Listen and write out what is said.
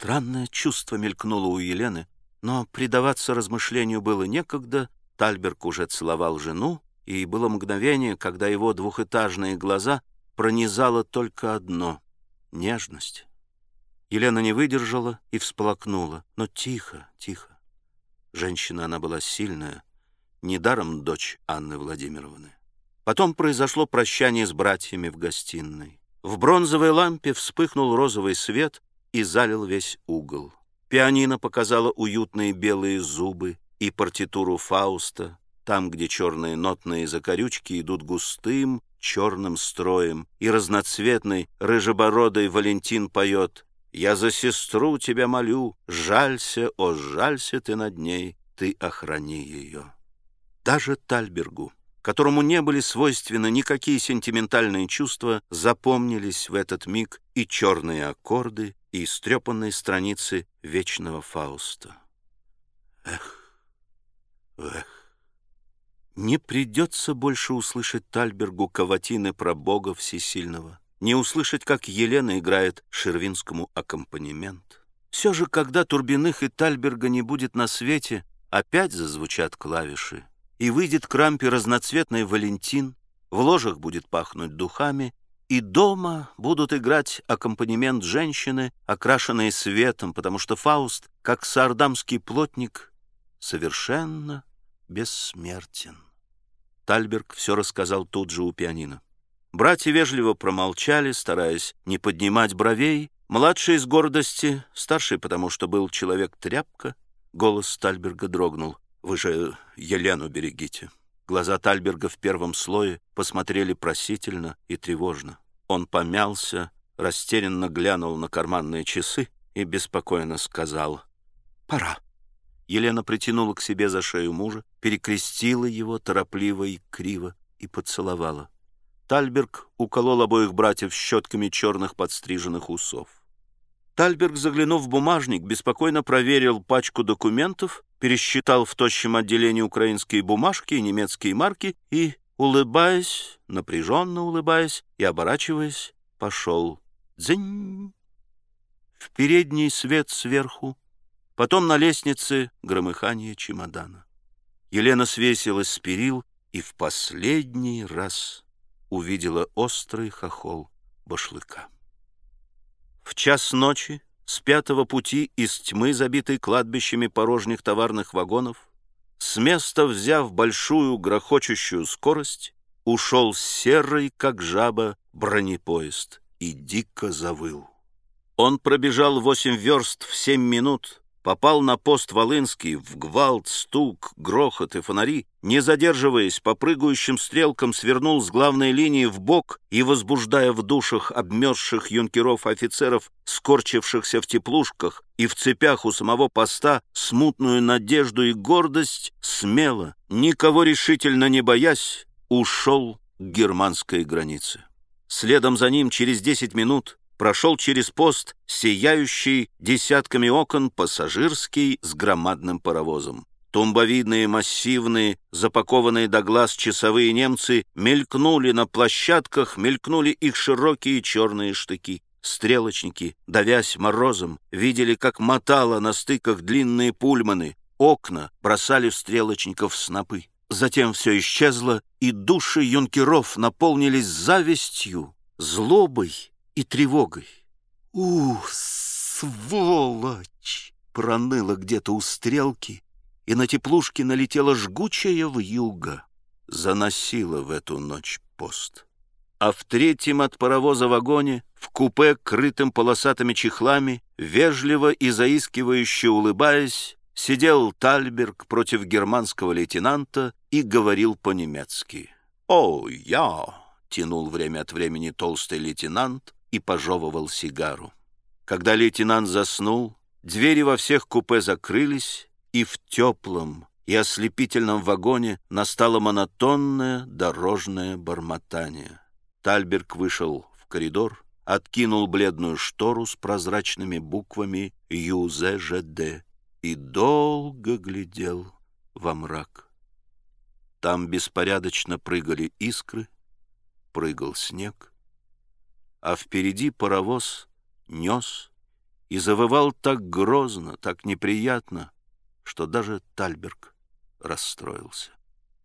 Странное чувство мелькнуло у Елены, но предаваться размышлению было некогда. Тальберг уже целовал жену, и было мгновение, когда его двухэтажные глаза пронизало только одно — нежность. Елена не выдержала и всплакнула, но тихо, тихо. Женщина она была сильная, недаром дочь Анны Владимировны. Потом произошло прощание с братьями в гостиной. В бронзовой лампе вспыхнул розовый свет и залил весь угол. Пианино показало уютные белые зубы и партитуру Фауста, там, где черные нотные закорючки идут густым черным строем, и разноцветный рыжебородый Валентин поет «Я за сестру тебя молю, жалься, о, жалься ты над ней, ты охрани ее». Даже Тальбергу, которому не были свойственны никакие сентиментальные чувства, запомнились в этот миг и черные аккорды, и истрепанные страницы вечного Фауста. Эх, эх. Не придется больше услышать Тальбергу каватины про Бога Всесильного, не услышать, как Елена играет Шервинскому аккомпанемент. Все же, когда Турбиных и Тальберга не будет на свете, опять зазвучат клавиши, и выйдет к рампе разноцветный Валентин, в ложах будет пахнуть духами, и дома будут играть аккомпанемент женщины, окрашенные светом, потому что Фауст, как сардамский плотник, совершенно бессмертен. Тальберг все рассказал тут же у пианино. Братья вежливо промолчали, стараясь не поднимать бровей. Младший из гордости, старший, потому что был человек-тряпка, голос Тальберга дрогнул. Вы же Елену берегите». Глаза Тальберга в первом слое посмотрели просительно и тревожно. Он помялся, растерянно глянул на карманные часы и беспокойно сказал «Пора». Елена притянула к себе за шею мужа, перекрестила его торопливо и криво и поцеловала. Тальберг уколол обоих братьев щетками черных подстриженных усов. Тальберг, заглянув в бумажник, беспокойно проверил пачку документов пересчитал в тощем отделении украинские бумажки и немецкие марки и, улыбаясь, напряженно улыбаясь и оборачиваясь, пошел. Дзынь! В передний свет сверху, потом на лестнице громыхание чемодана. Елена свесилась с перил и в последний раз увидела острый хохол башлыка. В час ночи с пятого пути из тьмы, забитой кладбищами порожних товарных вагонов, с места взяв большую грохочущую скорость, ушел серый, как жаба, бронепоезд и дико завыл. Он пробежал восемь верст в семь минут, попал на пост Волынский в гвалт, стук, грохот и фонари, не задерживаясь, по прыгающим стрелкам свернул с главной линии в бок и, возбуждая в душах обмерзших юнкеров-офицеров, скорчившихся в теплушках и в цепях у самого поста, смутную надежду и гордость, смело, никого решительно не боясь, ушел к германской границе. Следом за ним через десять минут прошел через пост, сияющий десятками окон пассажирский с громадным паровозом. Тумбовидные, массивные, запакованные до глаз часовые немцы мелькнули на площадках, мелькнули их широкие черные штыки. Стрелочники, давясь морозом, видели, как мотало на стыках длинные пульманы. Окна бросали в стрелочников снопы. Затем все исчезло, и души юнкеров наполнились завистью, злобой и тревогой. «Ух, сволочь!» — проныло где-то у стрелки, и на теплушке налетела жгучая вьюга, заносила в эту ночь пост. А в третьем от паровоза вагоне, в купе, крытым полосатыми чехлами, вежливо и заискивающе улыбаясь, сидел Тальберг против германского лейтенанта и говорил по-немецки. «О, я!» — тянул время от времени толстый лейтенант, и пожевывал сигару. Когда лейтенант заснул, двери во всех купе закрылись, и в теплом и ослепительном вагоне настало монотонное дорожное бормотание. Тальберг вышел в коридор, откинул бледную штору с прозрачными буквами ЮЗЖД и долго глядел во мрак. Там беспорядочно прыгали искры, прыгал снег, а впереди паровоз нес и завывал так грозно, так неприятно, что даже Тальберг расстроился.